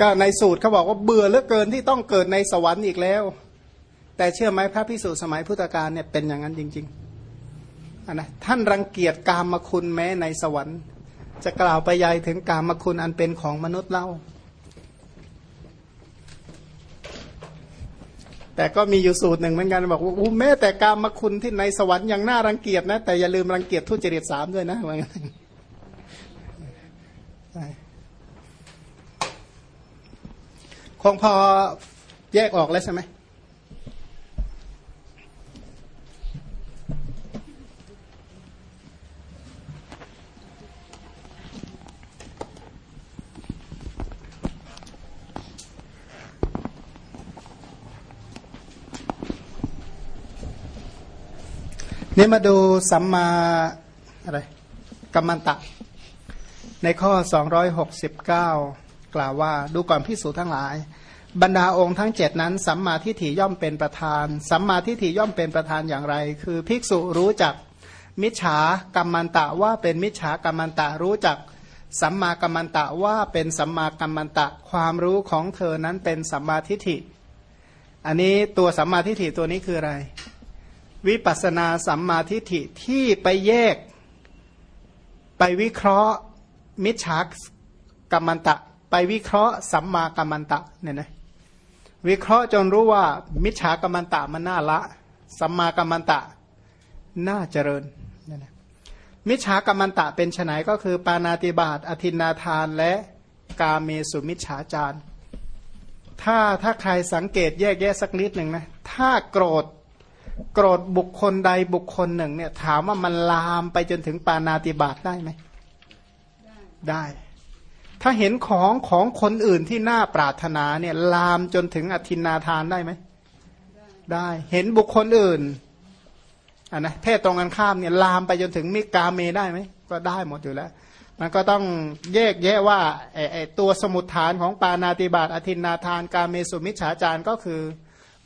ก็ในสูตรเขาบอกว่าเบื่อเหลือเกินที่ต้องเกิดในสวรรค์อีกแล้ว แต่เชื่อไหมพระพิสุสมัยพุทธกาลเนี่ยเป็นอย่างนั้นจริงๆนนะท่านรังเกียจกามคุณแม้ในสวรรค์ จะกล่าวไปยายถึงกามคุณอันเป็นของมนุษย์เล่า แต่ก็มีอยู่สูตรหนึ่งเหมือนกันบอกว่าแม้แต่กามคุณที่ในสวรรค์ยังน่ารังเกียจนะแต่อย่าลืมรังเกียจทุจริตสามด้วยนะว่างั้น คงพอแยกออกแล้วใช่ไหมนี่มาดูสัมมาอะไรกัมมันตะ ในข้อ 269 กล่าวว่าดูก่อนพิสูจทั้งหลาย บรรดาองค์ทั้งเจ็ดนั้น สัมมาทิฏฐิย่อมเป็นประธาน สัมมาทิฏฐิย่อมเป็นประธานอย่างไร คือภิกษุรู้จักมิจฉากัมมันตะว่าเป็นมิจฉากัมมันตะรู้จักสัมมากัมมันตะว่าเป็นสัมมากัมมันตะความรู้ของเธอนั้นเป็นสัมมาทิฏฐิ อันนี้ตัวสัมมาทิฏฐิตัวนี้คืออะไร วิปัสนาสัมมาทิฏฐิที่ไปแยก ไปวิเคราะห์ มิจฉากัมมันตะ ไปวิเคราะห์สัมมากัมมันตะเนี่ยนะวิเคราะห์จนรู้ว่า มิจฉากัมมันตะมันน่าละ สัมมากัมมันตะน่าเจริญเนี่ยนะมิจฉากัมมันตะเป็นไนก็คือ ปานาติบาตอธินาทานและกาเมสุมิจฉาจารถ้าถ้าใครสังเกตแยกแยะสักนิดหนึ่งนะถ้าโกรธโกรธบุคคลใดบุคคลหนึ่งเนี่ยถามว่ามันลามไปจนถึงปานาติบาตได้ไหมได้ ถ้าเห็นของของคนอื่นที่น่าปรารถนาเนี่ยลามจนถึงอธินาทานได้ไหมได้เห็นบุคคลอื่นอ่านะเพศตรงกันข้ามเนี่ยลามไปจนถึงมิกาเมได้ไหมก็ได้หมดอยู่แล้ว มันก็ต้องแยกแยะว่าไอไอตัวสมุดฐานของปานาติบาตอธินาทานกาเมสุมิชฉาจารก็คือ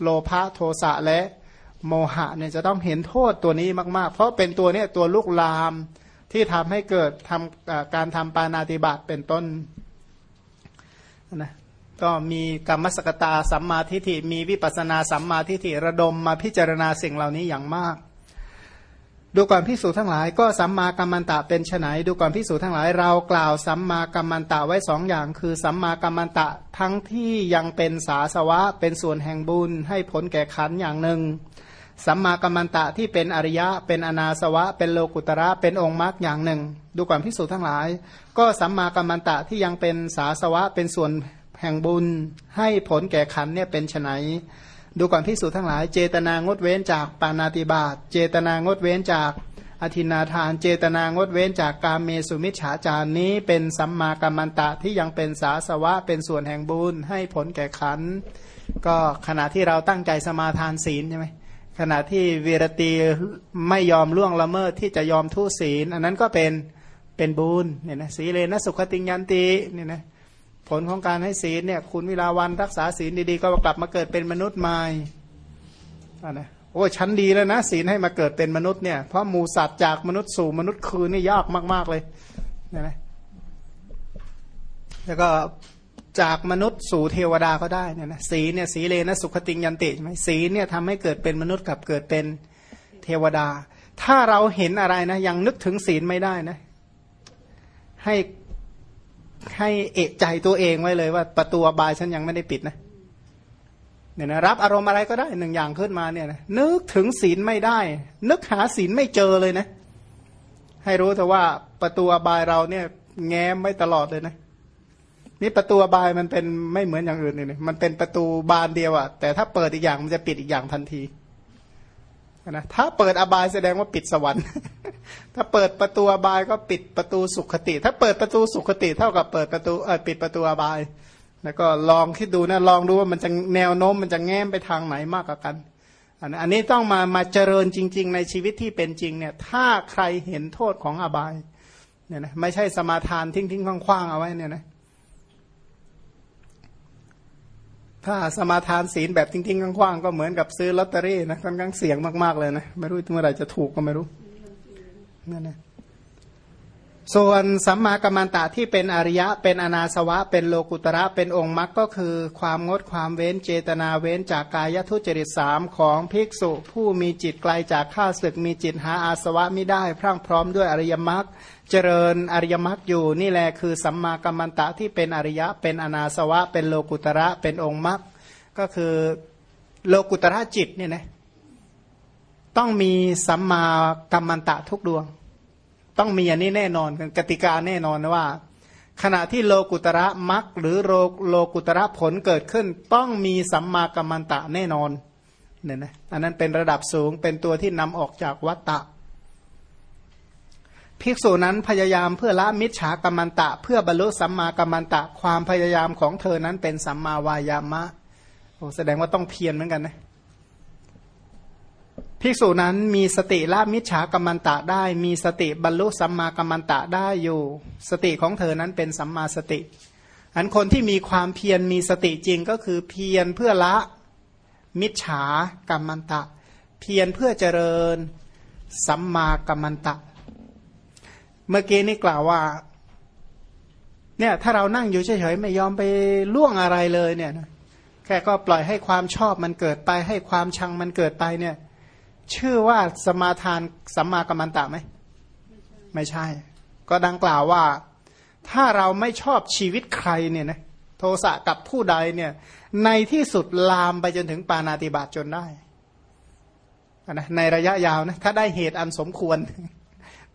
โลภะโทสะและโมหะเนี่ยจะต้องเห็นโทษตัวนี้มาก ๆ เพราะเป็นตัวเนี้ยตัวลุกลาม ที่ทำให้เกิดทำการทำปานาติบาตเป็นต้นนะก็มีกรรมสกตาสัมมาทิฏฐิมีวิปัสนาสัมมาทิฏฐิระดมมาพิจารณาสิ่งเหล่านี้อย่างมาก ดูก่อนพิสูจทั้งหลายก็สัมมากัมมันตะเป็นไฉนดูก่อนพิสูจทั้งหลายเรากล่าวสัมมากัมมันตะไว้สองอย่าง คือสัมมากัมมันตะทั้งที่ยังเป็นสาสวะเป็นส่วนแห่งบุญให้ผลแก่ขันอย่างหนึ่ง สัมมากัมมันตะที่เป็นอริยะ เป็นอนาสวะ เป็นโลกุตระเป็นองค์มรรคอย่างหนึ่ง ดูก่อนพิสูจน์ทั้งหลาย ก็สัมมากัมมันตะที่ยังเป็นสาสวะ เป็นส่วนแห่งบุญ ให้ผลแก่ขันเนี่ยเป็นไนดูก่อนพิสูจน์ทั้งหลาย เจตนางดเว้นจากปานาติบาตเจตนางดเว้นจากอธินาทาน เจตนางดเว้นจากการเมสุมิชฉาจารนี้ เป็นสัมมากัมมันตะที่ยังเป็นสาสวะ เป็นส่วนแห่งบุญ ให้ผลแก่ขันก็ขณะที่เราตั้งใจสมาทานศีลใช่ไหม ขณะที่วีรตีไม่ยอมล่วงละเมิดที่จะยอมทุศีล อันนั้นก็เป็นเป็นบุญเนี่ยนะสีเลนะสุขติยันตีเนี่ยนะผลของการให้ศีลเนี่ย คุณวิลาวันรักษาศีลดีๆ ก็กลับมาเกิดเป็นมนุษย์ใหม่อ่านะโอ้ชั้นดีแล้วนะศีลให้มาเกิดเป็นมนุษย์เนี่ยเพราะหมูสัตว์จากมนุษย์สู่มนุษย์คืนนี่ยากมาก ๆเลยเนี่ยนะแล้วก็ จากมนุษย์สู่เทวดาก็ได้เนี่ยนะสีเนี่ยสีเลนะสุขติงยันติใช่ไหมสีเนี่ยทำให้เกิดเป็นมนุษย์กับเกิดเป็นเทวดา ถ้าเราเห็นอะไรนะ ยังนึกถึงศีลไม่ได้นะ ให้ให้เอะใจตัวเองไว้เลยว่า ประตูบายฉันยังไม่ได้ปิดนะเนี่ยนะรับอารมณ์อะไรก็ได้หนึ่งอย่างขึ้นมาเนี่ยนะนึกถึงศีลไม่ได้ นึกหาศีลไม่เจอเลยนะ ให้รู้แต่ว่าประตูบายเราเนี่ย แง้มไม่ตลอดเลยนะ นี่ประตูบายมันเป็นไม่เหมือนอย่างอื่นเลยมันเป็นประตูบานเดียวอะแต่ถ้าเปิดอีกอย่างมันจะปิดอีกอย่างทันทีนะถ้าเปิดอบายแสดงว่าปิดสวรรค์ ถ้าเปิดประตูอบายก็ปิดประตูสุขติ ถ้าเปิดประตูสุขติเท่ากับเปิดประตูเออปิดประตูอบาย แล้วก็ลองคิดดูนะลองดูว่ามันจะแนวโน้มมันจะแง้มไปทางไหนมากกว่ากันอันนี้ต้องมามาเจริญจริง ๆ ในชีวิตที่เป็นจริงเนี่ยถ้าใครเห็นโทษของอบายเนี่ยนะไม่ใช่สมาทานทิ้งๆคว่างๆเอาไว้เนี่ยนะ ถ้าสมาทานศีลแบบจริงๆกว้างๆก็เหมือนกับซื้อลอตเตอรี่นะค่อนข้างเสี่ยงมากๆเลยนะ ไม่รู้เมื่อไหร่จะถูกก็ไม่รู้นั่นนะ ส่วนสัมมากัมมันตะที่เป็นอริยะ เป็นอนาสวะ เป็นโลกุตระ เป็นองค์มรรคก็คือ ความงดความเว้นเจตนาเว้นจากกายทุจริตสามของภิกษุผู้มีจิตไกลจากข้าศึกมีจิตหาอาสวะไม่ได้ พรั่งพร้อมด้วยอริยมรรคเจริญอริยมรรคอยู่นี่แหละคือสัมมากัมมันตะที่เป็นอริยะ เป็นอนาสวะ เป็นโลกุตระ เป็นองค์มรรคก็คือโลกุตระจิตเนี่ยนะต้องมีสัมมากัมมันตะทุกดวง ต้องมีอันนี้แน่นอนกติกาแน่นอนว่า ขณะที่โลกุตระมักหรือโลโลกุตระผลเกิดขึ้น ต้องมีสัมมากัมมันตะแน่นอนเนี่ยนะอันนั้นเป็นระดับสูงเป็นตัวที่นำออกจากวัตตะ ภิกษุนั้นพยายามเพื่อละมิจฉากัมมันตะ เพื่อบรรลุสัมมากัมมันตะ ความพยายามของเธอนั้นเป็นสัมมาวายามะโอ้แสดงว่าต้องเพียรเหมือนกันนะ ภิกษุนั้นมีสติละมิจฉากัมมันตะได้ มีสติบรรลุสัมมากัมมันตะได้อยู่ สติของเธอนั้นเป็นสัมมาสติ อันคนที่มีความเพียรมีสติจริงก็คือเพียรเพื่อละมิจฉากัมมันตะ เพียรเพื่อเจริญสัมมากัมมันตะ เมื่อกี้นี่กล่าวว่าเนี่ยถ้าเรานั่งอยู่เฉยๆไม่ยอมไปล่วงอะไรเลยเนี่ยแค่ก็ปล่อยให้ความชอบมันเกิดไป ให้ความชังมันเกิดไปเนี่ย ชื่อว่าสมาทานสัมมากัมมันตะไหมไม่ใช่ ก็ดังกล่าวว่า ถ้าเราไม่ชอบชีวิตใครเนี่ยนะโทสะกับผู้ใดเนี่ย ในที่สุดลามไปจนถึงปานาติบาตจนได้นะในระยะยาวนะถ้าได้เหตุอันสมควร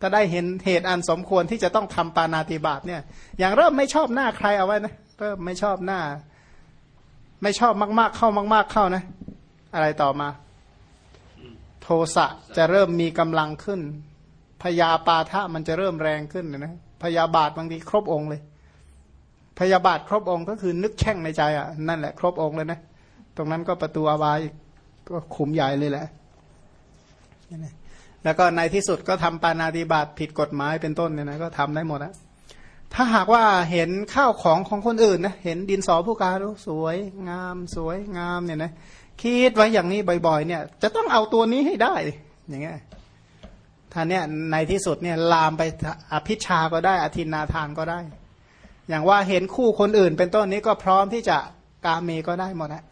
ถ้าได้เห็นเหตุอันสมควรที่จะต้องทำปานาติบาตเนี่ย อย่างเริ่มไม่ชอบหน้าใครเอาไว้นะเริ่มไม่ชอบหน้า ไม่ชอบมาก ๆ เข้ามาก ๆเข้านะ อะไรต่อมา สะจะเริ่มมีกำลังขึ้น พยาปาทะมันจะเริ่มแรงขึ้นนะพยาบาทบางทีครบองค์เลย พยาบาทครบองค์ก็คือนึกแช่งในใจอะนั่นแหละครบองค์เลยนะตรงนั้นก็ประตูอาบายก็ขุมใหญ่เลยแหละแล้วก็ในที่สุดก็ทำปานาติบาตผิดกฎหมายเป็นต้นเนี่ยนะก็ทำได้หมดนะถ้าหากว่าเห็นข้าวของของคนอื่นนะเห็นดินสอผู้การสวยงามสวยงามเนี่ยนะ คิดไว้อย่างนี้บ่อยๆ เนี่ย จะต้องเอาตัวนี้ให้ได้ อย่างเงี้ยท่านเนี่ยในที่สุดเนี่ยลามไปอภิชาก็ได้ อธินาทานก็ได้ อย่างว่าเห็นคู่คนอื่น เป็นต้นนี้ก็พร้อมที่จะกาเมก็ได้หมดนะ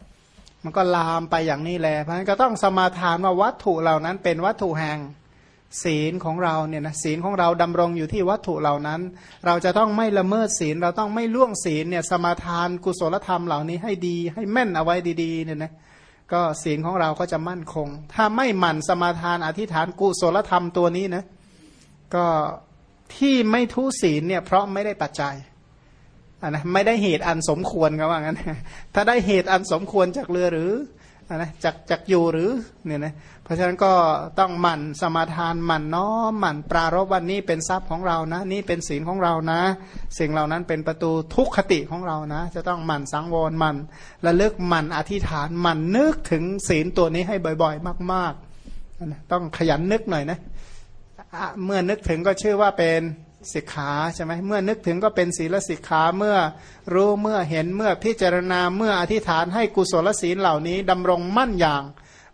มันก็ลามไปอย่างนี้แหละเพราะฉะนั้นก็ต้องสมาทานว่าวัตถุเหล่านั้น เป็นวัตถุแห่งศีลของเราเนี่ยนะศีลของเราดำรงอยู่ที่วัตถุเหล่านั้น เราจะต้องไม่ละเมิดศีล เราต้องไม่ล่วงศีลเนี่ยสมาทานกุศลธรรมเหล่านี้ให้ดีให้แม่นเอาไว้ดีๆเนี่ยนะ ก็ศีลของเราก็จะมั่นคง ถ้าไม่หมั่นสมาทานอธิษฐานกุศลธรรมตัวนี้นะ ก็ที่ไม่ทุศีลเนี่ยเพราะไม่ได้ปัจจัยอันนะไม่ได้เหตุอันสมควรก็ว่างั้น ถ้าได้เหตุอันสมควรจากเรือหรือนะจากจากอยู่หรือเนี่ยนะ ราะฉะนั้นก็ต้องหมั่นสมาทานหมั่นน้อมหมั่นปรารบวันนี้เป็นทรัพย์ของเรานะ นี่เป็นศีลของเรานะ สิ่งเหล่านั้นเป็นประตูทุกขติของเรานะ จะต้องหมั่นสังวรหมั่นระลึกหมั่นอธิษฐานหมั่นนึกถึงศีลตัวนี้ให้บ่อยๆ มากๆต้องขยันนึกหน่อยนะ เมื่อนึกถึงก็ชื่อว่าเป็นสิกขาใช่ไหมเมื่อนึกถึงก็เป็นศีลสิกขาเมื่อรู้เมื่อเห็นเมื่อพิจารณาเมื่ออธิษฐานให้กุศลศีลเหล่านี้ดำรงมั่นอย่าง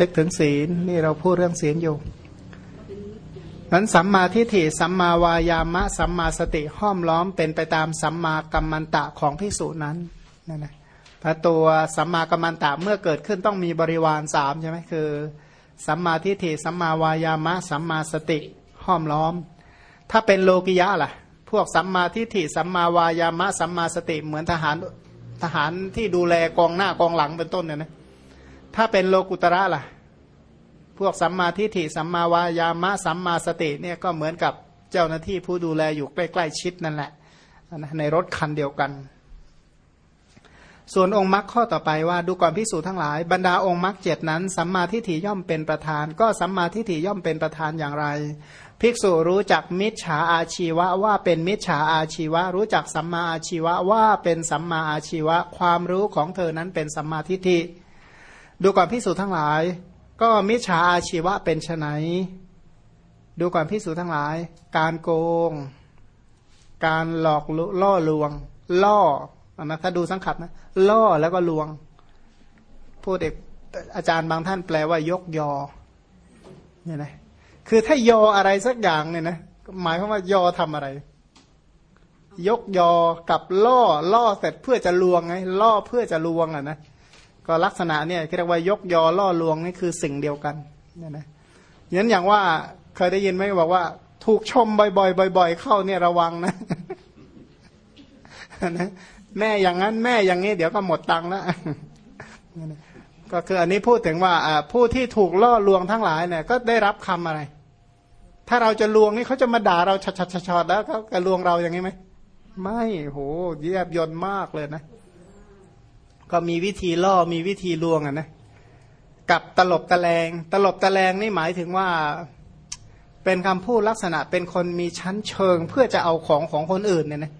นึกถึงศีลนี่เราพูดเรื่องศีลอยู่นั้นสัมมาทิฏฐิสัมมาวายามะ สัมมาสติห้อมล้อมเป็นไปตามสัมมากัมมันตะของพิสูจนั้นนั่นนะพระตัวสัมมากัมมันตะเมื่อเกิดขึ้นต้องมีบริวารสามใช่ไหมคือ สัมมาทิฏฐิสัมมาวายามะ สัมมาสติห้อมล้อม ถ้าเป็นโลกิยะล่ะ พวกสัมมาทิฏฐิสัมมาวายามะ สัมมาสติเหมือนทหารทหารที่ดูแลกองหน้ากองหลังเป็นต้นเนี่ยนะ ถ้าเป็นโลกุตระล่ะ พวกสัมมาทิฏฐิสัมมาวายามะสัมมาสติเนี่ยก็เหมือนกับเจ้าหน้าที่ผู้ดูแลอยู่ใกล้ๆชิดนั่นแหละในรถคันเดียวกัน ส่วนองค์มรรคข้อต่อไปว่าดูก่อนพิสูจทั้งหลาย บรรดาองค์มรรคเจ็ดนั้นสัมมาทิฏฐิย่อมเป็นประธาน ก็สัมมาทิฏฐิย่อมเป็นประธานอย่างไร ภิกษุรู้จักมิจฉาอาชีวะว่าเป็นมิจฉาอาชีวะ รู้จักสัมมาอาชีวะว่าเป็นสัมมาอาชีวะ ความรู้ของเธอนั้นเป็นสัมมาทิฏฐิ ดูก่อนพิสูจนทั้งหลาย ก็มิจฉาอาชีวะเป็นไนดูก่อนพิสูจนทั้งหลาย การโกง การหลอกล่อลวง ล่อนะถ้าดูสังขับนะล่อแล้วก็ลวงพูดเอกอาจารย์บางท่านแปลว่ายกยอเนี่ยนะคือถ้ายออะไรสักอย่างเนี่ยนะหมายความว่ายอทำอะไร ยกยอกับล่อล่อเสร็จเพื่อจะลวงไงล่อเพื่อจะลวงอะนะ ก็ลักษณะเนี่ยเรียกว่ายกยอล่อลวงนี่คือสิ่งเดียวกันเนี่ยนะยันอย่างว่าเคยได้ยินไหมบอกว่า ถูกชมบ่อยๆบ่อย ๆ เข้าเนี่ยระวังนะนะแม่อย่างนั้นแม่อย่างนี้ เดี๋ยวก็หมดตังค์แล้วก็คืออันนี้พูดถึงว่าผู้ที่ถูกล่อลวงทั้งหลายเนี่ย ก็ได้รับคำอะไร ถ้าเราจะลวงนี่เขาจะมาด่าเราชัดชดชดแล้วเขาจะลวงเราอย่างนี้ไหมไม่โหแยบยนมากเลยนะ ก็มีวิธีล่อมีวิธีลวงอะนะกับตลบตะแลง ตลบตะแลงนี่หมายถึงว่าเป็นคำพูดลักษณะเป็นคนมีชั้นเชิง เพื่อจะเอาของของคนอื่นเนี่ยนะ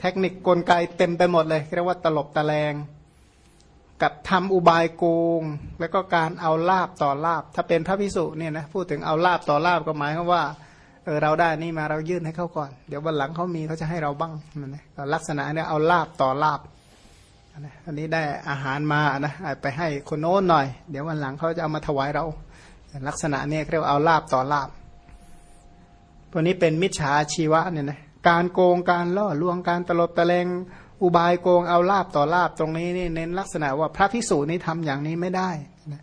เทคนิคกลไกเต็มไปหมดเลยเรียกว่าตลบตะแลง กับทำอุบายโกง แล้วก็การเอาลาบต่อลาบ ถ้าเป็นพระพิสุเนี่ยนะพูดถึงเอาลาบต่อลาบก็หมายความว่าเออเราได้นี่มาเรายื่นให้เขาก่อน เดี๋ยววันหลังเขามีเขาจะให้เราบ้างนั่นนะลักษณะเนี่ยเอาลาบต่อลาบ อันนี้ได้อาหารมานะไปให้คนโน้นหน่อย เดี๋ยววันหลังเขาจะเอามาถวายเรา ลักษณะนี่ยเรียกว่าเอาลาบต่อลาบพวนี้เป็นมิจฉาชีวะเนี่ยนะการโกงการล่อลวงการตลบตะเลงอุบายโกงเอาลาบต่อลาบตรงนี้นี่เน้นลักษณะว่าพระพิสูจนี้ทำอย่างนี้ไม่ได้นะ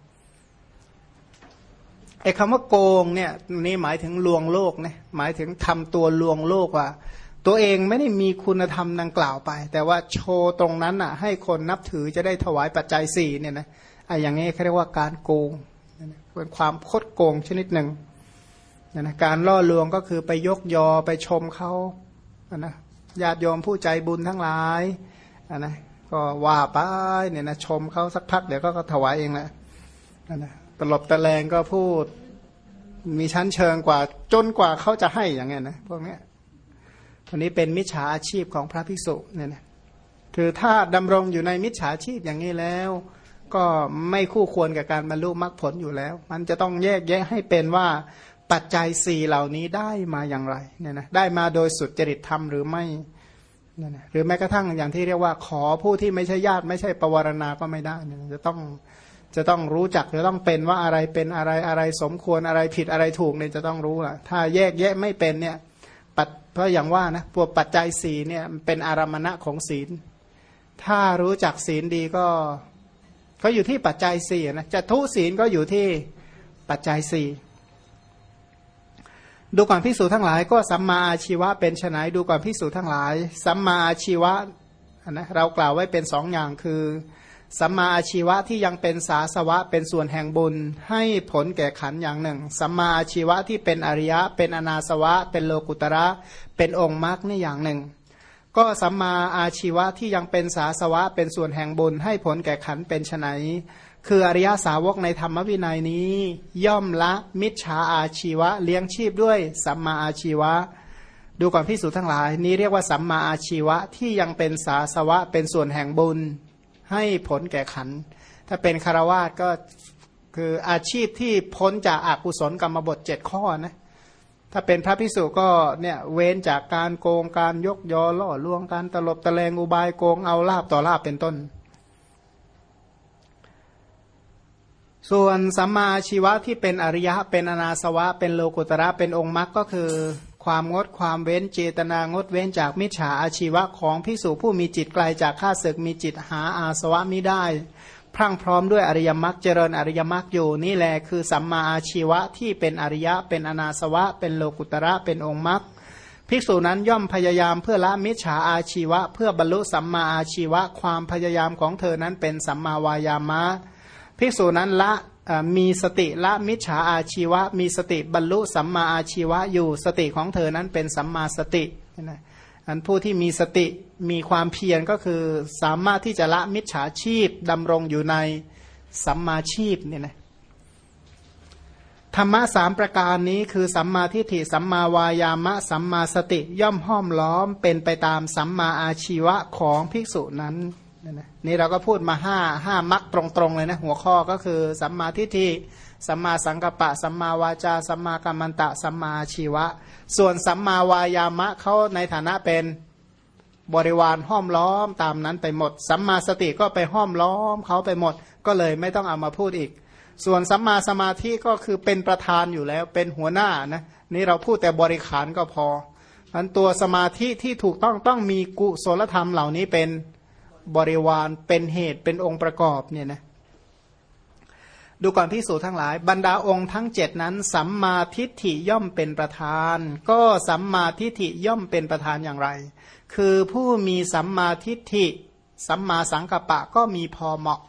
ไอ้คำว่าโกงเนี่ยนี่หมายถึงลวงโลกนะหมายถึงทำตัวลวงโลกว่า ตัวเองไม่ได้มีคุณธรรมดังกล่าวไป แต่ว่าโชว์ตรงนั้นอะ ให้คนนับถือจะได้ถวายปัจจัยสี่เนี่ยนะไอ้อย่างนี้เขาเรียกว่าการโกงเป็นความคดโกงชนิดหนึ่งนะการล่อลวงก็คือไปยกยอไปชมเขานะญาติโยมผู้ใจบุญทั้งหลายนะก็ว่าไปเนี่ยนะชมเขาสักพักเดี๋ยวก็ถวายเองแหละนะตลบตะแลงก็พูดมีชั้นเชิงกว่าจนกว่าเขาจะให้อย่างเงี้ยนะพวกเนี้ย คนนี้เป็นมิจฉาอาชีพของพระภิกษุเนี่ยนะคือถ้าดำรงอยู่ในมิจฉาชีพอย่างนี้แล้ว ก็ไม่คู่ควรกับการบรรลุมรรคผลอยู่แล้ว มันจะต้องแยกแยะให้เป็นว่าปัจจัยสี่เหล่านี้ได้มาอย่างไรเนี่ยนะได้มาโดยสุดจริตธรรมหรือไม่เนี่ยนะหรือแม้กระทั่งอย่างที่เรียกว่าขอผู้ที่ไม่ใช่ญาติไม่ใช่ปวารณาก็ไม่ได้เนี่ยจะต้องจะต้องรู้จักจะต้องเป็นว่าอะไรเป็นอะไรอะไรสมควรอะไรผิดอะไรถูกเนี่ยจะต้องรู้อะถ้าแยกแยะไม่เป็นเนี่ย เพราะอย่างว่านะพวกปัจจัยสีเนี่ยเป็นอารมณะของศีล ถ้ารู้จักศีลดีก็ก็อยู่ที่ปัจจัยสี่นะจะทุศีลก็อยู่ที่ปัจจัยสี่ดูก่อนพิสูจทั้งหลาย ก็สัมมาอาชีวะเป็นไนดูก่อนพิสูจทั้งหลาย สัมมาอาชีวะนะเรากล่าวไว้เป็นสองอย่างคือ สัมมาอาชีวะที่ยังเป็นสาสวะเป็นส่วนแห่งบุญ ให้ผลแก่ขันอย่างหนึ่งสัมมาอาชีวะที่เป็นอริยะ เป็นอนาสวะ เป็นโลกุตระ เป็นองค์มรรคนี่อย่างหนึ่ง ก็สัมมาอาชีวะที่ยังเป็นสาสวะ เป็นส่วนแห่งบุญ ให้ผลแก่ขันเป็นไนคืออริยสาวกในธรรมวินัยนี้ ย่อมละมิจฉาอาชีวะ เลี้ยงชีพด้วยสัมมาอาชีวะ ดูก่อนพิสูจทั้งหลาย นี้เรียกว่าสัมมาอาชีวะที่ยังเป็นสาสวะ เป็นส่วนแห่งบุญ ให้ผลแก่ขัน ถ้าเป็นคารวาสก็คืออาชีพที่พ้นจากอากุศลกรรมบทเจ็ดข้อนะถ้าเป็นพระพิสุก็เนี่ยเว้นจากการโกงการยกยอล่อลวงการตลบตะแลงอุบายโกงเอาลาบต่อลาบเป็นต้น ส่วนสัมมาชีวะที่เป็นอริยะเป็นอนาสวะ เป็นโลกุตระเป็นองค์มรรคก็คือ ความงดความเว้นเจตนางดเว้นจากมิจฉาอาชีวะของพิสูจผู้มีจิตไกลจากข้าศึกมีจิตหาอาสวะมิได้ พรั่งพร้อมด้วยอริยมรรคเจริญอริยมรรคอยู่นี่แหละคือสัมมาอาชีวะที่เป็นอริยะเป็นอนาสวะ เป็นโลกุตระเป็นองค์มรรคภิกษุนั้นย่อมพยายามเพื่อละมิจฉาอาชีวะ เพื่อบรรลุสัมมาอาชีวะ ความพยายามของเธอนั้นเป็นสัมมาวายามะ ภิกษุนั้นละ มีสติละมิจฉาอาชีวะ มีสติบรรลุสัมมาอาชีวะอยู่สติของเธอนั้นเป็นสัมมาสตินะอันผู้ที่มีสติมีความเพียรก็คือสามารถที่จะละมิจฉาชีพดำรงอยู่ในสัมมาชีพเนี่ยนะธรรมะสามประการนี้คือสัมมาทิฏฐิสัมมาวายามะสัมมาสติย่อมห้อมล้อมเป็นไปตามสัมมาอาชีวะของภิกษุนั้น นี่เราก็พูดมาห้าห้ามักตรงๆเลยนะหัวข้อก็คือสัมมาทิฏฐิสัมมาสังกัปปะ สัมมาวาจา สัมมากัมมันตะ สัมมาชีวะ ส่วนสัมมาวายามะเขาในฐานะเป็นบริวารห้อมล้อมตามนั้นไปหมด สัมมาสติก็ไปห้อมล้อมเขาไปหมด ก็เลยไม่ต้องเอามาพูดอีก ส่วนสัมมาสมาธิก็คือเป็นประธานอยู่แล้วเป็นหัวหน้านะนี่เราพูดแต่บริขารก็พออันตัวสมาธิที่ถูกต้องต้องมีกุศลธรรมเหล่านี้เป็น บริวารเป็นเหตุเป็นองค์ประกอบเนี่ยนะดูก่อนพิสูจทั้งหลาย บรรดาองค์ทั้งเจ็ดนั้น สัมมาทิฏฐิย่อมเป็นประธาน ก็สัมมาทิฏฐิย่อมเป็นประธานอย่างไร คือผู้มีสัมมาทิฏฐิ สัมมาสังกัปปะก็มีพอเหมาะ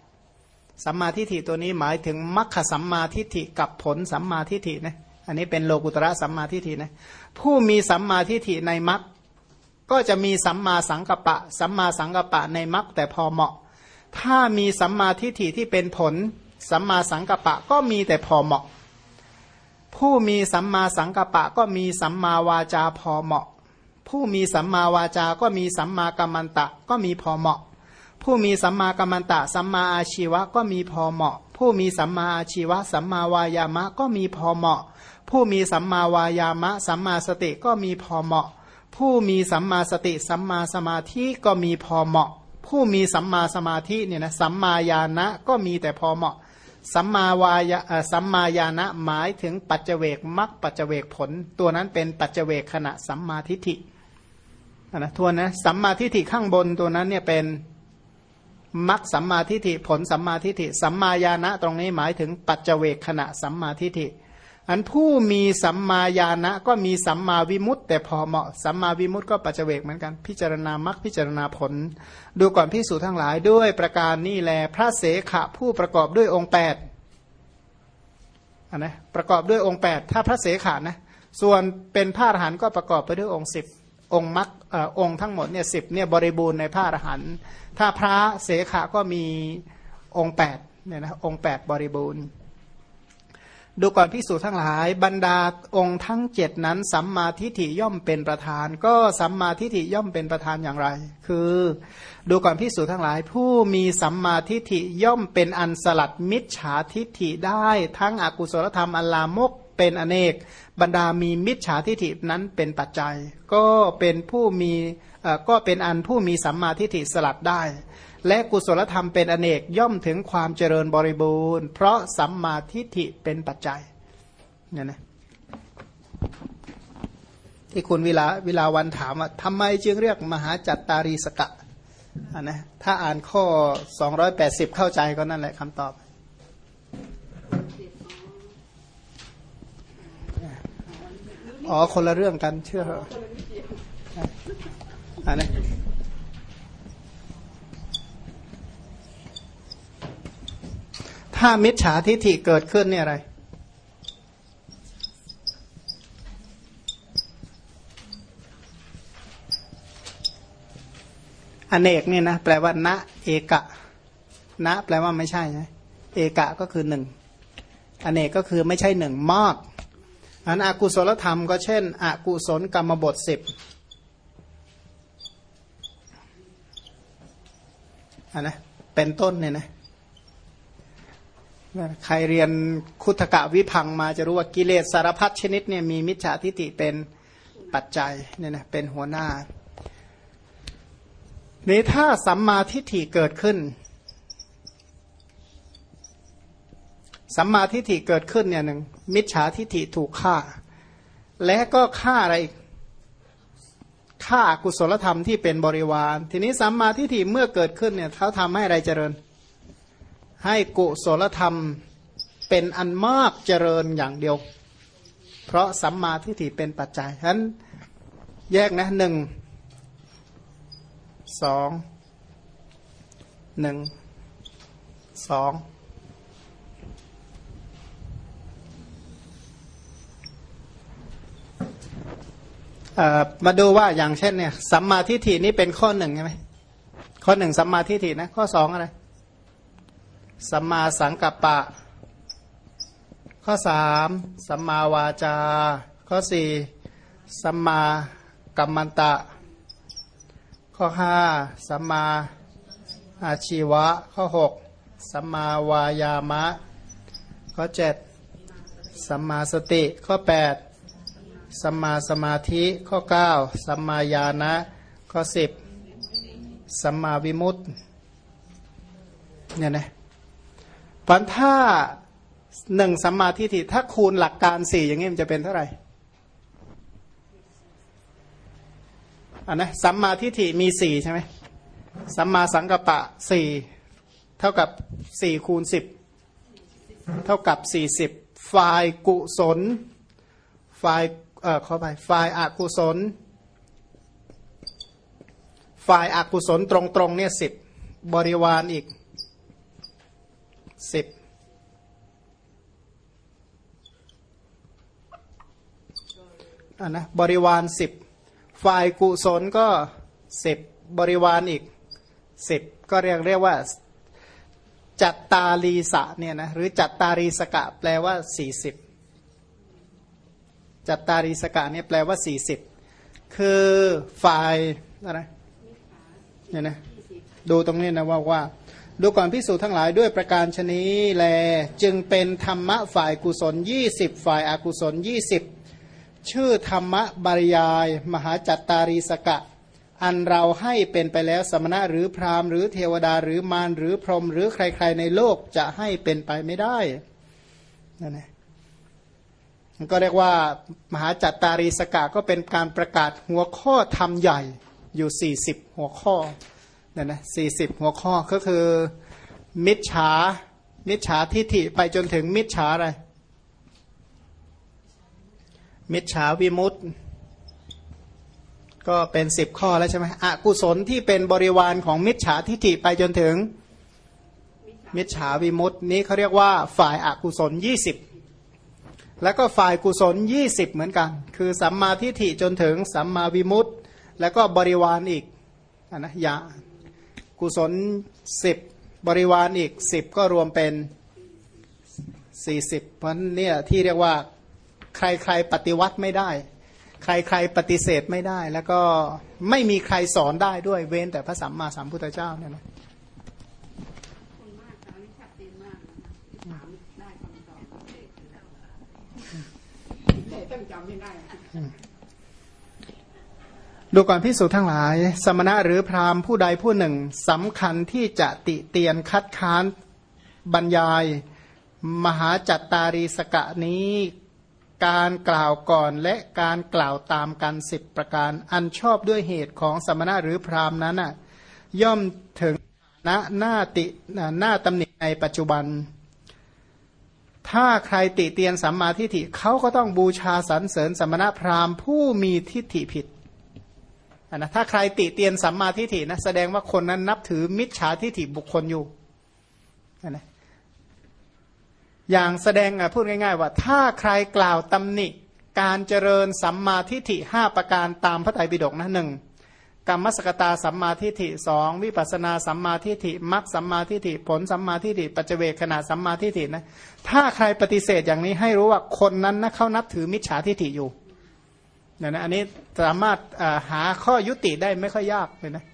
สัมมาทิฏฐิตัวนี้หมายถึงมัคคสัมมาทิฏฐิกับผลสัมมาทิฏฐินะอันนี้เป็นโลกุตระสัมมาทิฏฐินะผู้มีสัมมาทิฏฐิในมัค ก็จะมีสัมมาสังกัปปะ สัมมาสังกัปปะในมัคแต่พอเหมาะ ถ้ามีสัมมาทิฏฐิที่เป็นผล สัมมาสังกัปปะก็มีแต่พอเหมาะ ผู้มีสัมมาสังกัปปะก็มีสัมมาวาจาพอเหมาะ ผู้มีสัมมาวาจาก็มีสัมมากัมมันตะก็มีพอเหมาะ ผู้มีสัมมากัมมันตะ สัมมาอาชีวะก็มีพอเหมาะ ผู้มีสัมมาอาชีวะ สัมมาวายามะก็มีพอเหมาะ ผู้มีสัมมาวายามะ สัมมาสติก็มีพอเหมาะ ผู้มีสัมมาสติสัมมาสมาธิก็มีพอเหมาะ ผู้มีสัมมาสมาธิเนี่ยนะสัมมาญาณะก็มีแต่พอเหมาะ สัมมาวายะสัมมาญาณะหมายถึงปัจเจเวกมักปัจเจเวกผล ตัวนั้นเป็นปัจเจเวกขณะสัมมาทิฏฐินะทวนนะสัมมาทิฏฐิข้างบนตัวนั้นเนี่ยเป็นมักสัมมาทิฏฐิผลสัมมาทิฏฐิสัมมาญาณะตรงนี้หมายถึงปัจเจเวกขณะสัมมาทิฏฐิ อันผู้มีสัมมาญาณะก็มีสัมมาวิมุตต์แต่พอเหมาะสัมมาวิมุตต์ก็ปัจเจกเหมือนกัน พิจารณามักพิจารณาผล ดูก่อนพิสูจทั้งหลายด้วยประการนี้แลพระเสขะผู้ประกอบด้วยองค์แปดนนะประกอบด้วยองค์ 8 ถ้าพระเสขานะส่วนเป็นพระอรหันต์ก็ประกอบไปด้วยองค์10องค์มรรคองค์ทั้งหมดเนี่ยสิเนี่ยบริบูรณ์ในพระอรหันต์ถ้าพระเสขาก็มีองค์8เนี่ยนะองค์ 8 บริบูรณ์ ดูก่อนพิสูจน์ทั้งหลาย บรรดาองค์ทั้งเจ็ดนั้นสัมมาทิฏฐิย่อมเป็นประธาน ก็สัมมาทิฏฐิย่อมเป็นประธานอย่างไร คือ ดูก่อนพิสูจน์ทั้งหลาย ผู้มีสัมมาทิฏฐิย่อมเป็นอันสลัดมิจฉาทิฏฐิได้ ทั้งอกุศลธรรมอัลลามกเป็นอเนก บรรดามีมิจฉาทิฏฐินั้นเป็นปัจจัย ก็เป็นผู้มีก็เป็นอันผู้มีสัมมาทิฏฐิสลัดได้ และกุศลธรรมเป็นอเนกย่อมถึงความเจริญบริบูรณ์ เพราะสัมมาทิฏฐิเป็นปัจจัยเนี่ยนะที่คุณวิลาวิลาวันถามว่าทำไมจึงเรียกมหาจัตตารีสกะอันนะถ้าอ่านข้อ 280 เข้าใจก็นั่นแหละคำตอบ อ๋อ คนละเรื่องกันเชื่อเหรออันนี้ ถ้ามิจฉาทิฏฐิเกิดขึ้นเนี่ยอะไร อเนกเนี่ยนะแปลว่าณเอกะณแปลว่าไม่ใช่ไงเอกะก็คือหนึ่งอเนกก็คือไม่ใช่หนึ่งมากอันอากุศลธรรมก็เช่นอกุศลกรรมบทสิบอันนะเป็นต้นเนี่ยนะ ใครเรียนคุถกะวิพังมาจะรู้ว่ากิเลสสารพัดชนิดเนี่ยมีมิจฉาทิฏฐิเป็นปัจจัยเนี่ยนะเป็นหัวหน้า นี้ถ้าสัมมาทิฏฐิเกิดขึ้น สัมมาทิฏฐิเกิดขึ้นเนี่ยหนึ่งมิจฉาทิฏฐิถูกฆ่า และก็ฆ่าอะไรฆ่ากุศลธรรมที่เป็นบริวาร ทีนี้สัมมาทิฏฐิเมื่อเกิดขึ้นเนี่ยเขาทำให้อะไรเจริญ ให้กุศลธรรมเป็นอันมากเจริญอย่างเดียว เพราะสัมมาทิฏฐิเป็นปัจจัยฉะนั้นแยกนะหนึ่งสองหนึ่งสองมาดูว่าอย่างเช่นเนี่ยสัมมาทิฏฐินี่เป็นข้อหนึ่งใช่ไหมข้อหนึ่งสัมมาทิฏฐินะข้อสองอะไร สัมมาสังกัปปะ ข้อสามสัมมาวาจา ข้อสี่สัมมากัมมันตะ ข้อห้าสัมมาอาชีวะ ข้อหกสัมมาวายามะ ข้อเจ็ดสัมมาสติ ข้อแปดสัมมาสมาธิ ข้อเก้าสัมมาญาณะ ข้อสิบสัมมาวิมุตติเนี่ยนะ ปันถ้าหนึ่งสัมมาทิฏฐิถ้าคูณหลักการสี่อย่างนี้มันจะเป็นเท่าไหร่อันนะสัมมาทิฏฐิมีสี่ใช่ไหมสัมมาสังกัปปะสี่เท่ากับสี่คูณสิบเท่ากับสี่สิบฝ่ายกุศลฝ่ายเอ่อเข้าไปฝ่ายอกุศล ฝ่ายอากุศลตรงๆเนี่ยสิบบริวารอีก สิบอะนะบริวารสิบฝ่ายกุศลก็สิบบริวารอีกสิบก็เรียกเรียกว่าจัตตาลีสะเนี่ยนะหรือจัตตารีสกะแปลว่าสี่สิบจัตตารีสกะเนี่ยแปลว่าสี่สิบคือฝ่ายอะไรเนี่ยนะดูตรงนี้นะว่าว่า ดูก่อนพิสูจน์ทั้งหลายด้วยประการชนีแล จึงเป็นธรรมะฝ่ายกุศลยี่สิบฝ่ายอากุศลยี่สิบชื่อธรรมะบริยาย มหาจัตตารีสกะ อันเราให้เป็นไปแล้วสมณะหรือพราหมณ์หรือเทวดาหรือมารหรือพรหมหรือใครๆในโลกจะให้เป็นไปไม่ได้นั่นเองก็เรียกว่ามหาจัตตารีสกะก็เป็นการประกาศหัวข้อธรรมใหญ่อยู่ 40 หัวข้อ นั่นนะสี่สิบหัวข้อก็คือ มิจฉา มิจฉาทิฐิไปจนถึงมิจฉาอะไร มิจฉาวิมุตต์ก็เป็นสิบข้อแล้วใช่ไหมอกุศลที่เป็นบริวารของมิจฉาทิฏฐิไปจนถึง มิจฉาวิมุตต์นี้เขาเรียกว่าฝ่ายอากุศลยี่สิบแล้วก็ฝ่ายกุศลยี่สิบเหมือนกัน คือสัมมาทิฏฐิจนถึงสัมมาวิมุตต์แล้วก็บริวารอีกอนะยา กุศลสิบบริวารอีกสิบก็รวมเป็นสี่สิบเพราะเนี่ยที่เรียกว่าใครๆปฏิวัติไม่ได้ ใครๆปฏิเสธไม่ได้ แล้วก็ไม่มีใครสอนได้ด้วยเว้นแต่พระสัมมาสัมพุทธเจ้าเนี่ยนะดู ดูก่อนพิสูจน์ทั้งหลาย สมณะหรือพราหมณ์ผู้ใดผู้หนึ่งสำคัญที่จะติเตียนคัดค้านบรรยาย มหาจัตตารีสกะนี้ การกล่าวก่อนและการกล่าวตามกันสิบประการ อันชอบด้วยเหตุของสมณะหรือพราหมณ์นั้นน่ะย่อมถึงณหน้าติหน้าตำหนิในปัจจุบัน ถ้าใครติเตียนสัมมาทิฏฐิเขาก็ต้องบูชาสรรเสริญสมณะพราหมณ์ผู้มีทิฏฐิผิด นะถ้าใครติเตียนสัมมาทิฏฐินะแสดงว่าคนนั้นนับถือมิจฉาทิฏฐิบุคคลอยู่นะอย่างแสดงพูดง่าย ๆ ว่า ถ้าใครกล่าวตำหนิ การเจริญสัมมาทิฏฐิห้าประการตามพระไตรปิฎกนะหนึ่งกรรมสกตาสัมมาทิฏฐิสองวิปัสนาสัมมาทิฏฐิมัคสัมมาทิฏฐิผลสัมมาทิฏฐิปัจเจเวขณะสัมมาทิฏฐินะถ้าใครปฏิเสธอย่างนี้ให้รู้ว่าคนนั้นนะเขานับถือมิจฉาทิฏฐิอยู่ นี่ยนะอันนี้สามารถหาข้อยุติได้ไม่ค่อยยากเลยนะ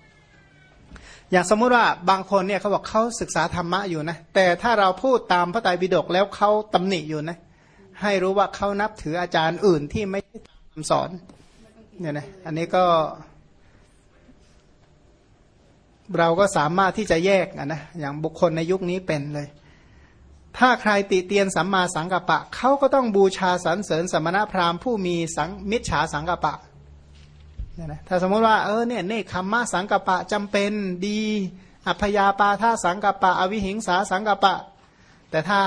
อย่างสมมุติว่าบางคนเนี่ยเขาบอกเขาศึกษาธรรมะอยู่นะแต่ถ้าเราพูดตามพระไตรปิฎกแล้วเขาตำหนิอยู่นะให้รู้ว่าเขานับถืออาจารย์อื่นที่ไม่ใช่คำสอนเนี่ยนะอันนี้ก็ เราก็สามารถที่จะแยกนะอย่างบุคคลในยุคนี้เป็นเลย ถ้าใครติเตียนสัมมาสังกัปปะเขาก็ต้องบูชาสรรเสริญสมณพราหมณ์ผู้มีสังมิจฉาสังกัปปะเนี่ยนะถ้าสมมติว่าเออเนี่ยเนคขมมะสังกัปปะจำเป็นดี อัพยาปาท่าสังกัปปะ อวิหิงสาสังกัปปะ แต่ถ้า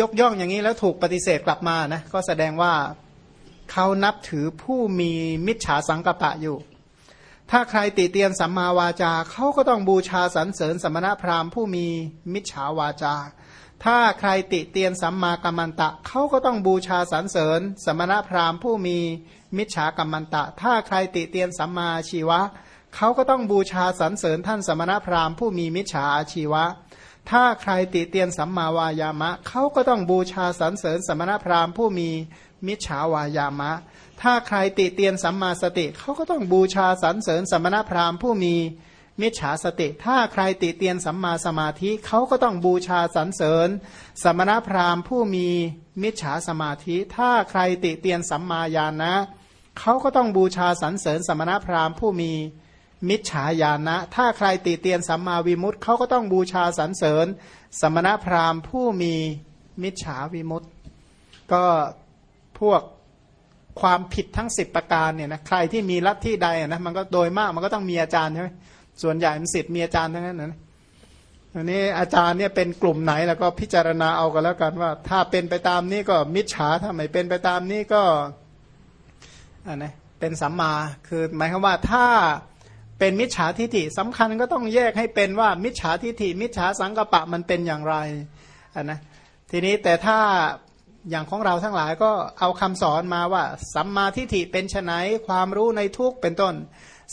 ยกย่องอย่างนี้แล้วถูกปฏิเสธกลับมานะก็แสดงว่าเขานับถือผู้มีมิจฉาสังกัปปะอยู่ ถ้าใครติเตียนสัมมาวาจาเขาก็ต้องบูชาสรรเสริญสมณพราหมณ์ผู้มีมิจฉาวาจา ถ้าใครติเตียนสัมมากัมมันตะ เขาก็ต้องบูชาสรรเสริญ สมณพราหมณ์ผู้มีมิจฉากัมมันตะ ถ้าใครติเตียนสัมมาชีวะ เขาก็ต้องบูชาสรรเสริญท่านสมณพราหมณ์ผู้มีมิจฉาอาชีวะ ถ้าใครติเตียนสัมมาวายามะ เขาก็ต้องบูชาสรรเสริญสมณพราหมณ์ผู้มีมิจฉาวายามะ ถ้าใครติเตียนสัมมาสติ เขาก็ต้องบูชาสรรเสริญสมณพราหมณ์ผู้มี มิจฉาสติ ถ้าใครติเตียนสัมมาสมาธิเขาก็ต้องบูชาสรรเสริญ สมณพราหมณ์ผู้มีมิจฉาสมาธิ ถ้าใครติเตียนสัมมาญาณนะเขาก็ต้องบูชาสรรเสริญ สมณพราหมณ์ผู้มีมิจฉาญาณะ ถ้าใครติเตียนสัมมาวิมุตต์เขาก็ต้องบูชาสรรเสริญ สมณพราหมณ์ผู้มีมิจฉาวิมุตต์ก็พวกความผิดทั้งสิบประการเนี่ยนะใครที่มีลัทธิใดนะมันก็โดยมากมันก็ต้องมีอาจารย์ใช่ไหม ส่วนใหญ่มันสิทธิ์มีอาจารย์ทั้งนั้นนะอันนี้อาจารย์เนี่ยเป็นกลุ่มไหนแล้วก็พิจารณาเอากันแล้วกันว่า ถ้าเป็นไปตามนี้ก็มิจฉาถ้าไม่เป็นไปตามนี้ก็อันนะเป็นสัมมาคือหมายความว่าถ้าเป็นมิจฉาทิฏฐิสำคัญก็ต้องแยกให้เป็นว่ามิจฉาทิฏฐิมิจฉาสังกปะมันเป็นอย่างไรอันนะทีนี้แต่ถ้าอย่างของเราทั้งหลายก็เอาคำสอนมาว่าสัมมาทิฏฐิเป็นไฉนความรู้ในทุกเป็นต้น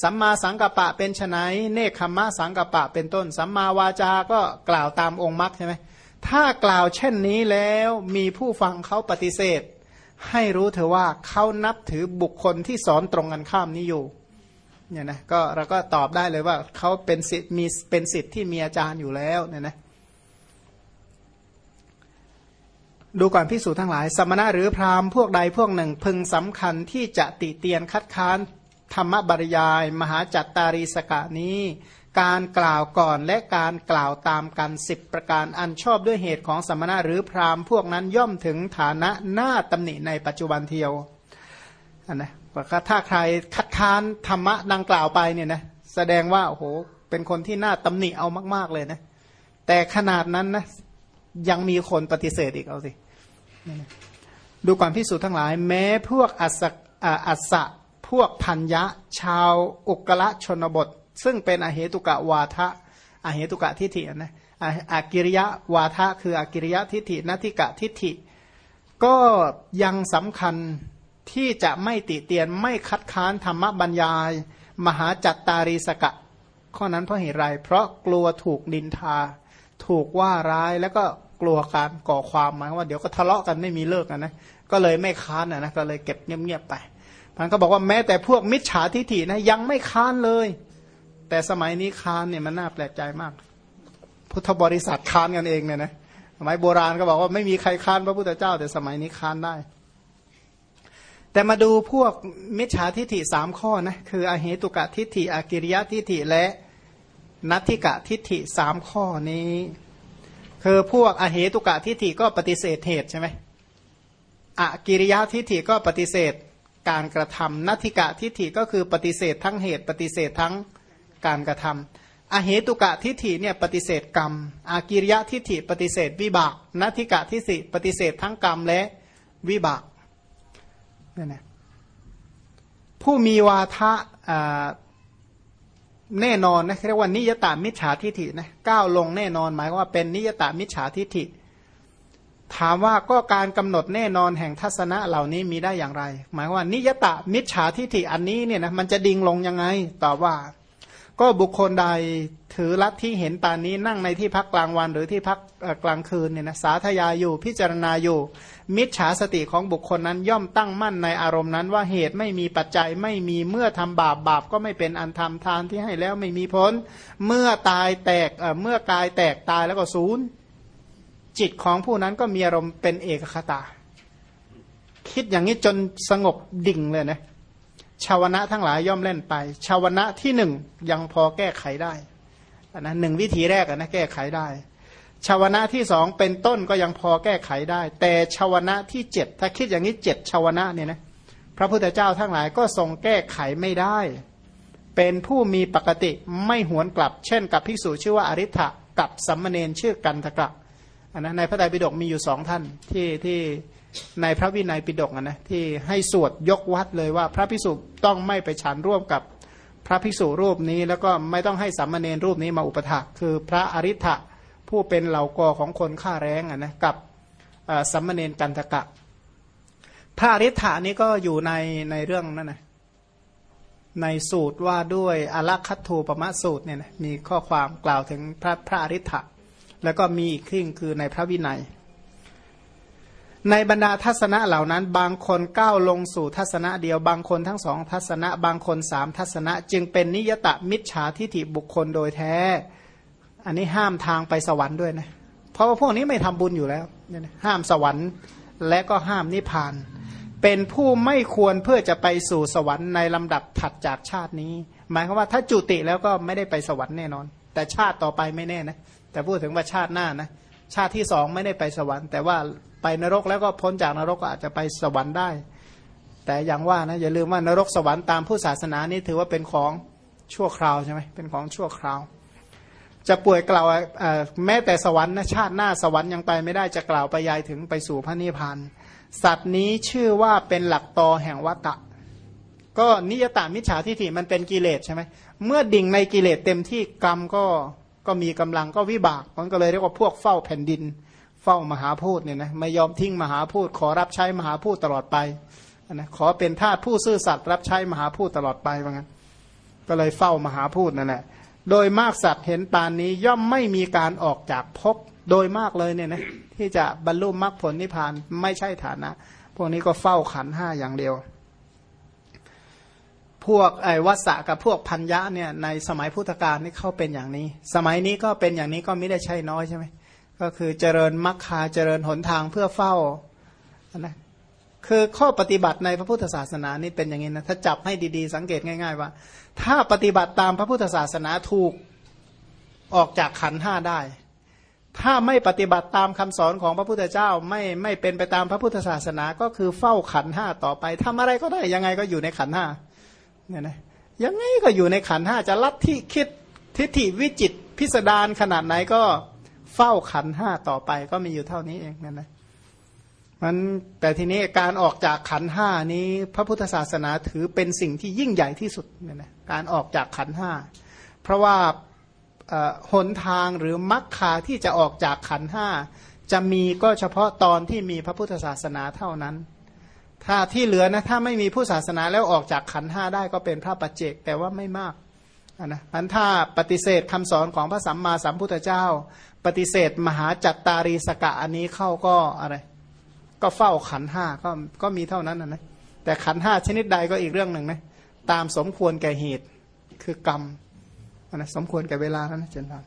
สัมมาสังกัปปะเป็นไนเนคขมะสังกัปปะเป็นต้น สัมมาวาจาก็กล่าวตามองค์มรรคใช่ไหมถ้ากล่าวเช่นนี้แล้วมีผู้ฟังเขาปฏิเสธ ให้รู้เถอว่าเขานับถือบุคคลที่สอนตรงกันข้ามนี้อยู่เนี่ยนะก็เราก็ตอบได้เลยว่าเขาเป็นสิทธิ์มีเป็นสิทธิ์ที่มีอาจารย์อยู่แล้วเนี่ยนะดูก่อนพิสูจน์ทั้งหลาย สมณะหรือพราหมณ์พวกใดพวกหนึ่งพึงสำคัญที่จะติเตียนคัดค้าน ธรรมบริยาย มหาจัตตารีสกะนี้ การกล่าวก่อนและการกล่าวตามกันสิบประการอันชอบด้วยเหตุของสมณะหรือพราหมณ์พวกนั้นย่อมถึงฐานะหน้าตำหนิในปัจจุบันเทียวนนะว่าถ้าใครคัดค้านธรรมะดังกล่าวไปเนี่ยนะแสดงว่าโอ้โหเป็นคนที่น่าตำหนิเอามาก ๆเลยนะแต่ขนาดนั้นนะยังมีคนปฏิเสธอีกเอาสิ ดูก่อนพิสูจน์ทั้งหลาย แม้พวกอัศอัศ พวกพัญญะชาวอุกละชนบท ซึ่งเป็นอเหตุกะวาทะอเหตุกะทิฏฐินะอากิริยะวาทะคืออากิริยะทิฏฐินัติกะทิฏฐิ ก็ยังสำคัญที่จะไม่ติเตียนไม่คัดค้านธรรมบรรยาย มหาจัตตารีสกะ ข้อนั้นเพราะเหตุไรเพราะกลัวถูกดินทา ถูกว่าร้ายแล้วก็กลัวการก่อความหมายว่าเดี๋ยวก็ทะเลาะกันไม่มีเลิกกันนะก็เลยไม่ค้านนะก็เลยเก็บเงียบๆไป มันก็บอกว่าแม้แต่พวกมิจฉาทิฐินะยังไม่ค้านเลย แต่สมัยนี้ค้านเนี่ยมันน่าแปลกใจมาก พุทธบริษัทค้านกันเองเนี่ยนะสมัยโบราณก็บอกว่าไม่มีใครค้านพระพุทธเจ้า แต่สมัยนี้ค้านได้ แต่มาดูพวกมิจฉาทิฏฐิสามข้อนะคืออเหตุกะทิฏฐิอากิริยะทิฏฐิและนัตถิกะทิฏฐิสามข้อนี้คือพวกอเหตุกะทิฏฐิก็ปฏิเสธเหตุใช่ไหมอากิริยะทิฏฐิก็ปฏิเสธ การกระทำนัตถิกะทิฏฐิก็คือปฏิเสธทั้งเหตุปฏิเสธทั้งการกระทำอเหตุกะทิฏฐิเนี่ยปฏิเสธกรรม อากิริยะทิฏฐิปฏิเสธวิบากนัตถิกะทิฏฐิปฏิเสธทั้งกรรมและวิบากนี่นะผู้มีวาทะแน่นอนนะเรียกว่านิยตามิจฉาทิฐินะก้าวลงแน่นอนหมายว่าเป็นนิยตามิจฉาทิฐิ ถามว่าก็การกำหนดแน่นอนแห่งทัศนะเหล่านี้มีได้อย่างไร หมายว่านิยตามิจฉาทิฐิอันนี้เนี่ยนะมันจะดิ่งลงยังไงตอบว่า ก็บุคคลใดถือลัทธิเห็นตานี้นั่งในที่พักกลางวันหรือที่พักกลางคืนเนี่ยนะสาธยาอยู่พิจารณาอยู่ มิจฉาสติของบุคคลนั้นย่อมตั้งมั่นในอารมณ์นั้น ว่าเหตุไม่มีปัจจัยไม่มีเมื่อทำบาปบาปก็ไม่เป็นอันทำทานที่ให้แล้วไม่มีพ้นเมื่อตายแตกเเมื่อกายแตกตายแล้วก็ศูนย์ จิตของผู้นั้นก็มีอารมณ์เป็นเอกคตา คิดอย่างนี้จนสงบดิ่งเลยนะชาวนะทั้งหลายย่อมเล่นไปชาวนะที่หนึ่งยังพอแก้ไขได้นะหนึ่งวิธีแรกนะแก้ไขได้ชาวนะที่สองเป็นต้นก็ยังพอแก้ไขได้ แต่ชาวนะที่เจ็ดถ้าคิดอย่างนี้เจ็ดชาวนะเนี่ยนะพระพุทธเจ้าทั้งหลายก็ทรงแก้ไขไม่ได้ เป็นผู้มีปกติไม่หวนกลับ เช่นกับพิสูจชื่อว่าอริ t ะกับสัมมเนนชื่อกันทกะ อันนะในพระไตรปิฎกมีอยู่สองท่านที่ที่ในพระวินัยปิฎกนะที่ให้สวดยกวัดเลยว่าพระพิสุต้องไม่ไปฉันร่วมกับพระภิกษุรูปนี้ แล้วก็ไม่ต้องให้สัมมาเนรรูปนี้มาอุปถักคือพระอริ t ะผู้เป็นเหล่ากอของคนฆ่าแรงอะนะกับสัมมเนนกันตกะ พระอริ t านี้ก็อยู่ในในเรื่องนั่นนะในสูตรว่าด้วยอลักขัตถูปมะสูตรเนี่ยนะมีข้อความกล่าวถึงพระพระอริ t า แล้วก็มีอีกครึ่งคือในพระวินัย ในบรรดาทัศนะเหล่านั้น บางคนก้าวลงสู่ทัศนะเดียว บางคนทั้งสองทัศนะ บางคนสามทัศนะ จึงเป็นนิยตมิจฉาทิฏฐิบุคคลโดยแท้ อันนี้ห้ามทางไปสวรรค์ด้วยนะ เพราะว่าพวกนี้ไม่ทำบุญอยู่แล้วห้ามสวรรค์และก็ห้ามนิพพาน เป็นผู้ไม่ควรเพื่อจะไปสู่สวรรค์ในลำดับถัดจากชาตินี้ หมายความว่าถ้าจุติแล้วก็ไม่ได้ไปสวรรค์แน่นอน แต่ชาติต่อไปไม่แน่นะ แต่พูดถึงว่าชาติหน้านะชาติที่สองไม่ได้ไปสวรรค์ แต่ว่าไปนรกแล้วก็พ้นจากนรกก็อาจจะไปสวรรค์ได้ แต่อย่างว่านะอย่าลืมว่านรกสวรรค์ตามผู้ศาสนานี้ถือว่าเป็นของชั่วคราวใช่ไหมเป็นของชั่วคราว จะป่วยกล่าวแม้แต่สวรรค์นะชาติหน้าสวรรค์ยังไปไม่ได้จะกล่าวไปยายถึงไปสู่พระนิพพานสัตว์นี้ชื่อว่าเป็นหลักตอแห่งวัตตะ ก็นิยตามิจฉาทิฏฐิมันเป็นกิเลสใช่ไหมเมื่อดิ่งในกิเลสเต็มที่กรรมก็ ก็มีกำลังก็วิบาก มันก็เลยเรียกว่าพวกเฝ้าแผ่นดิน เฝ้ามหาพูดเนี่ยนะไม่ยอมทิ้งมหาพูดขอรับใช้มหาพูดตลอดไปนะขอเป็นทาสผู้ซื่อสัตย์รับใช้มหาพูดตลอดไปว่างั้น ก็เลยเฝ้ามหาพูดนั่นแหละโดยมากสัตว์เห็นปานนี้ย่อมไม่มีการออกจากภพโดยมากเลยเนี่ยนะที่จะบรรลุมรรคผลนิพพานไม่ใช่ฐานะ พวกนี้ก็เฝ้าขันห้าอย่างเดียว พวกไอ้วัสะกับพวกพัญญะเนี่ยในสมัยพุทธกาลนี่เข้าเป็นอย่างนี้ สมัยนี้ก็เป็นอย่างนี้ก็ไม่ได้ใช่น้อยใช่ไหมก็คือเจริญมรรคาเจริญหนทางเพื่อเฝ้านะคือข้อปฏิบัติในพระพุทธศาสนานี่เป็นอย่างนี้นะถ้าจับให้ดีๆ สังเกตง่ายๆว่า ถ้าปฏิบัติตามพระพุทธศาสนาถูกออกจากขันห้าได้ ถ้าไม่ปฏิบัติตามคำสอนของพระพุทธเจ้าไม่ไม่เป็นไปตามพระพุทธศาสนา ก็คือเฝ้าขันห้าต่อไปทำอะไรก็ได้ยังไงก็อยู่ในขันห้า เนี่ยนะยังไงก็อยู่ในขันห้าจะลัทธิคิดทิฏฐิวิจิตพิสดารขนาดไหนก็เฝ้าขันห้าต่อไปก็มีอยู่เท่านี้เองเนั่นนะมันแต่ทีนี้การออกจากขันห้านี้พระพุทธศาสนาถือเป็นสิ่งที่ยิ่งใหญ่ที่สุดเนี่ยนะการออกจากขันห้าเพราะว่าหนทางหรือมรรคาที่จะออกจากขันห้าจะมีก็เฉพาะตอนที่มีพระพุทธศาสนาเท่านั้น ถ้าที่เหลือนะถ้าไม่มีผู้ศาสนาแล้วออกจากขันห้าได้ก็เป็นพระปัจเจกแต่ว่าไม่มากนะมันถ้าปฏิเสธคำสอนของพระสัมมาสัมพุทธเจ้า ปฏิเสธมหาจัตตารีสกะอันนี้เข้าก็อะไร ก็เฝ้าขันห้าก็ก็มีเท่านั้นนะแต่ขันห้าชนิดใดก็อีกเรื่องหนึ่งนะตามสมควรแก่เหตุคือกรรมนะสมควรแก่เวลานั้นเจนพาน